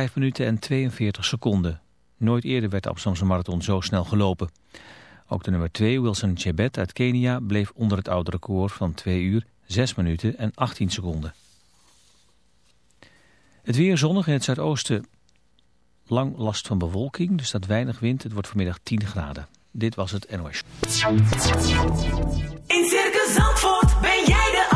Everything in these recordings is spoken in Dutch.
5 minuten en 42 seconden. Nooit eerder werd de Amsterdamse marathon zo snel gelopen. Ook de nummer 2, Wilson Chebet uit Kenia, bleef onder het oude record van 2 uur, 6 minuten en 18 seconden. Het weer zonnig in het zuidoosten. Lang last van bewolking, dus staat weinig wind. Het wordt vanmiddag 10 graden. Dit was het NOS. In Circus Zandvoort ben jij de.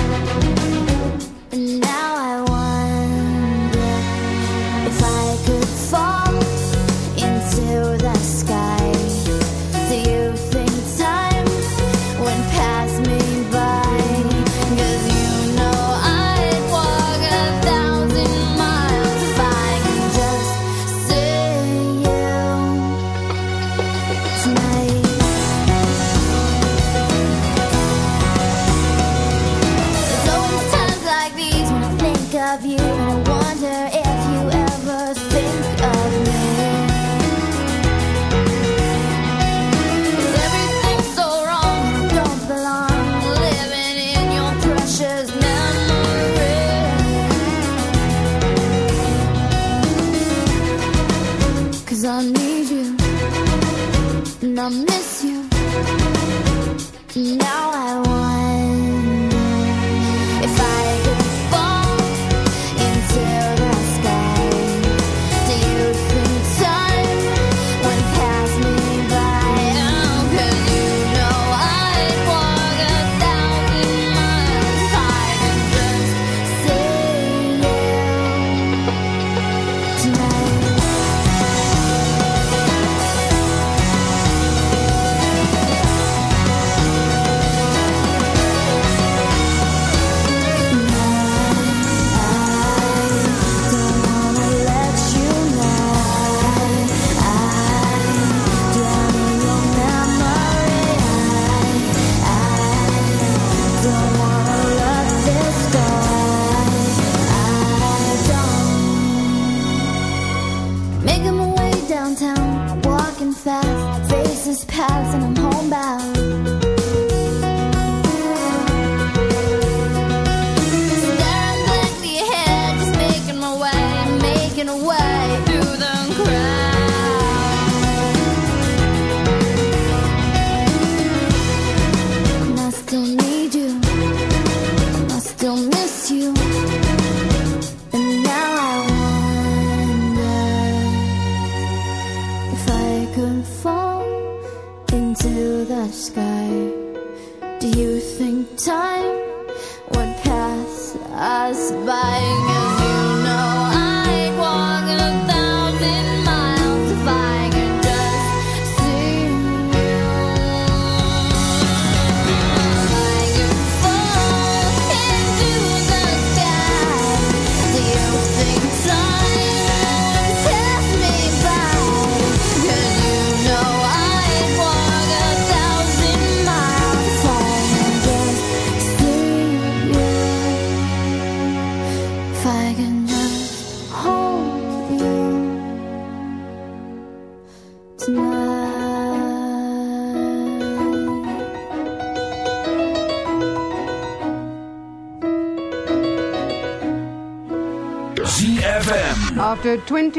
paths and I'm homebound.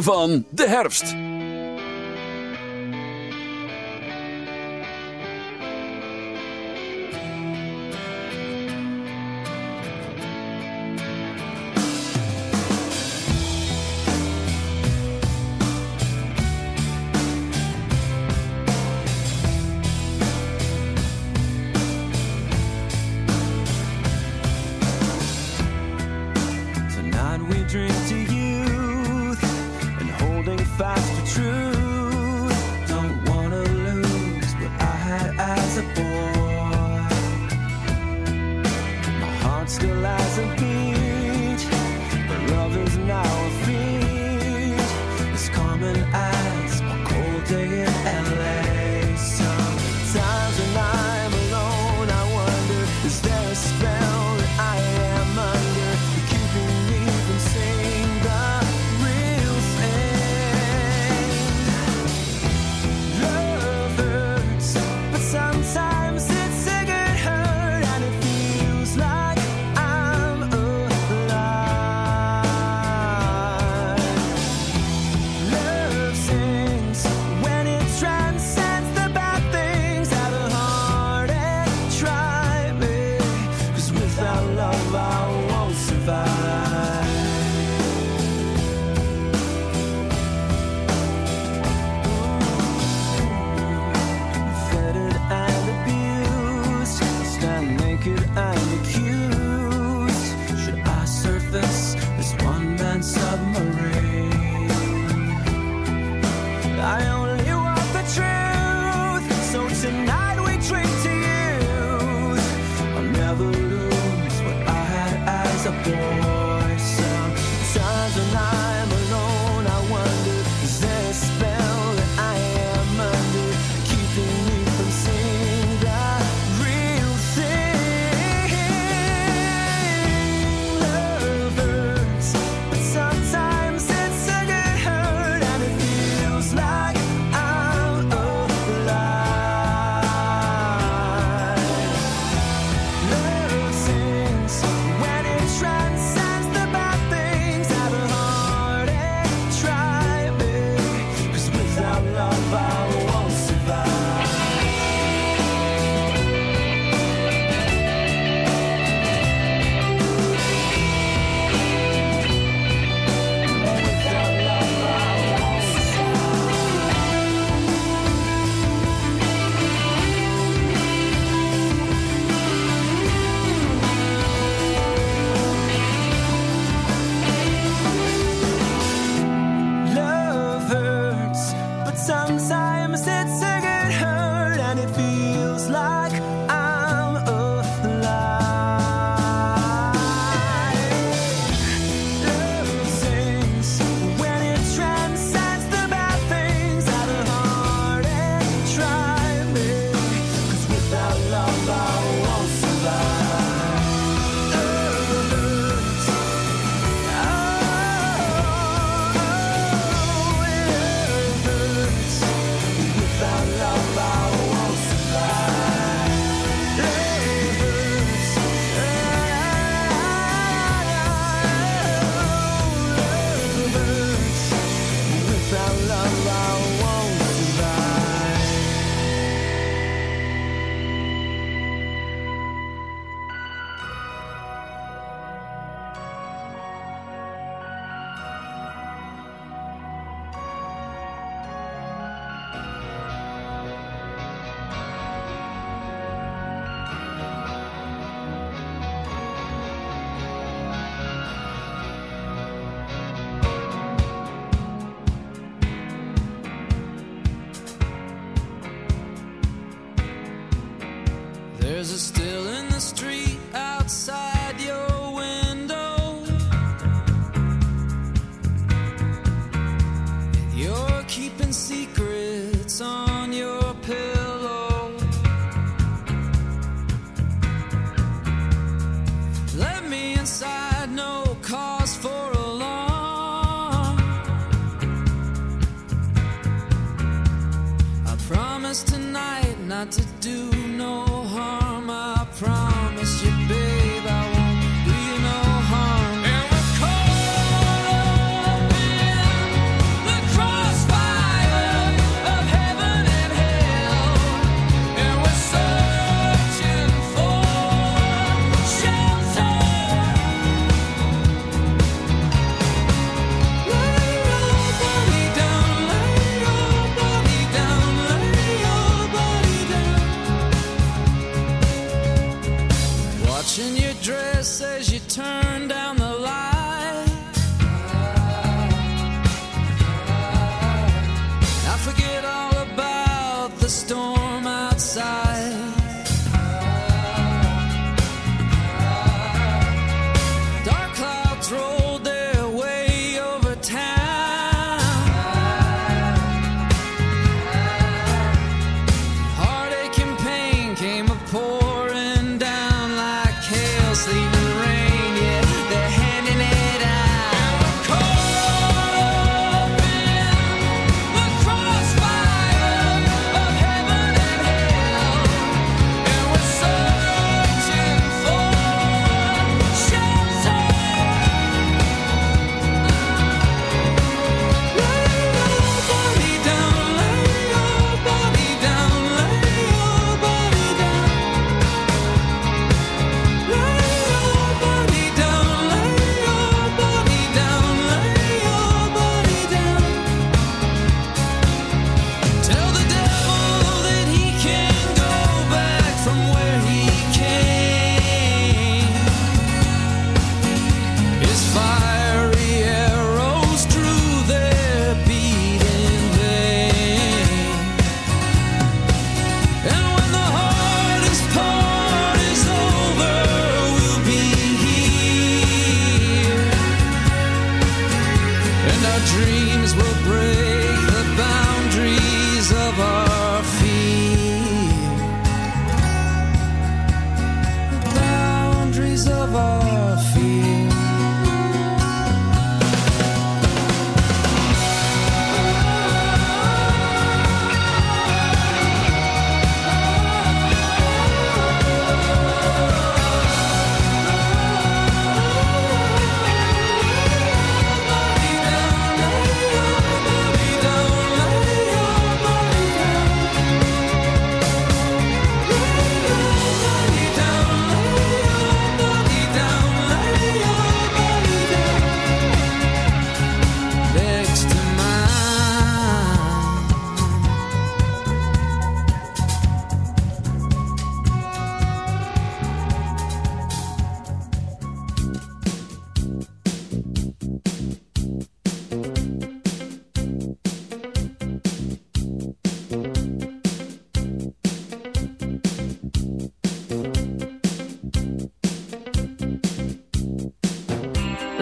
Van de herfst.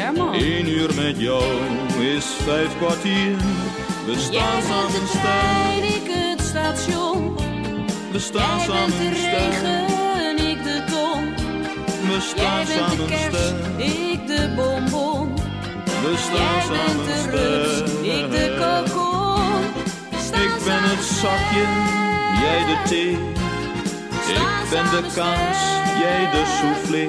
Herman. Eén uur met jou is vijf kwartier. We Jij staan bent samen de trein, ik het station. we staan Jij bent samen de sterk. regen, ik de ton. We Jij staan bent de samen kers, sterk, ik de bonbon. we staan Jij bent samen de rups, ik de kokon. Ik ben het zakje, jij de thee. Ik ben de kaas, jij de soufflé.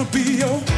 gonna be your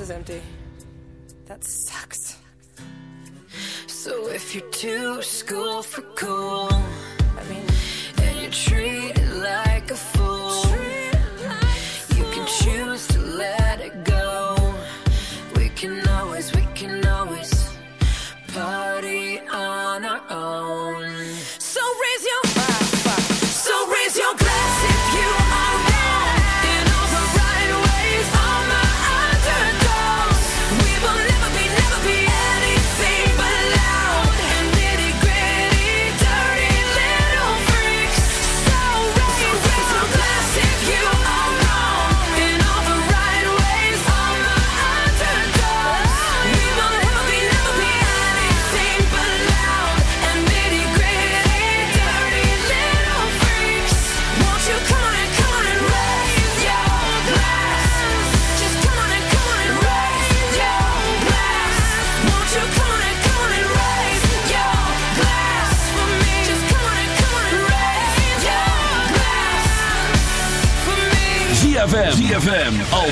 is empty. That sucks. So if you're too school for cool, I mean, and you treat it like a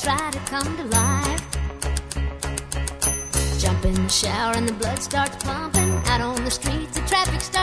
try to come to life. Jump in the shower and the blood starts pumping. Out on the streets, the traffic starts.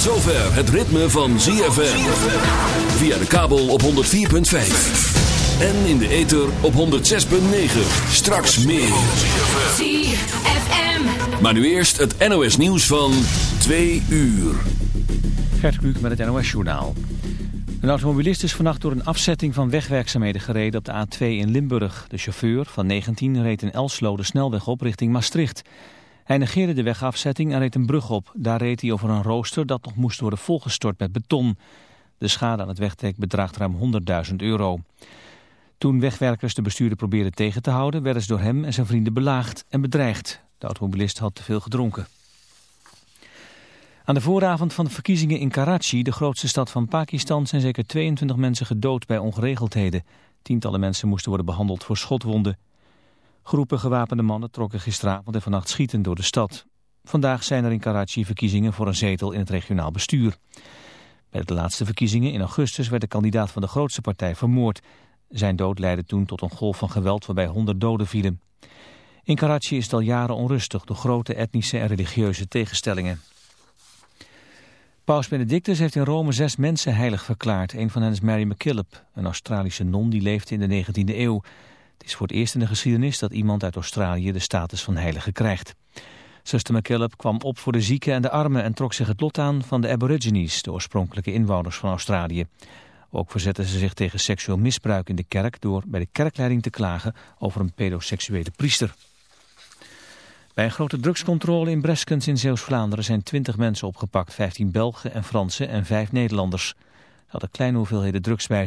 Tot zover het ritme van ZFM. Via de kabel op 104.5. En in de ether op 106.9. Straks meer. ZFM. Maar nu eerst het NOS nieuws van 2 uur. Gert Kluk met het NOS-journaal. Een automobilist is vannacht door een afzetting van wegwerkzaamheden gereden op de A2 in Limburg. De chauffeur van 19 reed in Elslo de snelweg op richting Maastricht. Hij negeerde de wegafzetting en reed een brug op. Daar reed hij over een rooster dat nog moest worden volgestort met beton. De schade aan het wegdek bedraagt ruim 100.000 euro. Toen wegwerkers de bestuurder probeerden tegen te houden... werden ze door hem en zijn vrienden belaagd en bedreigd. De automobilist had te veel gedronken. Aan de vooravond van de verkiezingen in Karachi, de grootste stad van Pakistan, zijn zeker 22 mensen gedood bij ongeregeldheden. Tientallen mensen moesten worden behandeld voor schotwonden. Groepen gewapende mannen trokken gisteravond en vannacht schieten door de stad. Vandaag zijn er in Karachi verkiezingen voor een zetel in het regionaal bestuur. Bij de laatste verkiezingen in augustus werd de kandidaat van de grootste partij vermoord. Zijn dood leidde toen tot een golf van geweld waarbij 100 doden vielen. In Karachi is het al jaren onrustig door grote etnische en religieuze tegenstellingen. Paus Benedictus heeft in Rome zes mensen heilig verklaard. Een van hen is Mary MacKillop, een Australische non die leefde in de 19e eeuw. Het is voor het eerst in de geschiedenis dat iemand uit Australië de status van heilige krijgt. Zuster MacKillop kwam op voor de zieken en de armen en trok zich het lot aan van de aborigines, de oorspronkelijke inwoners van Australië. Ook verzetten ze zich tegen seksueel misbruik in de kerk door bij de kerkleiding te klagen over een pedoseksuele priester. Bij een grote drugscontrole in Breskens in Zeeuws-Vlaanderen zijn 20 mensen opgepakt, 15 Belgen en Fransen en 5 Nederlanders. Ze hadden kleine hoeveelheden drugs bij.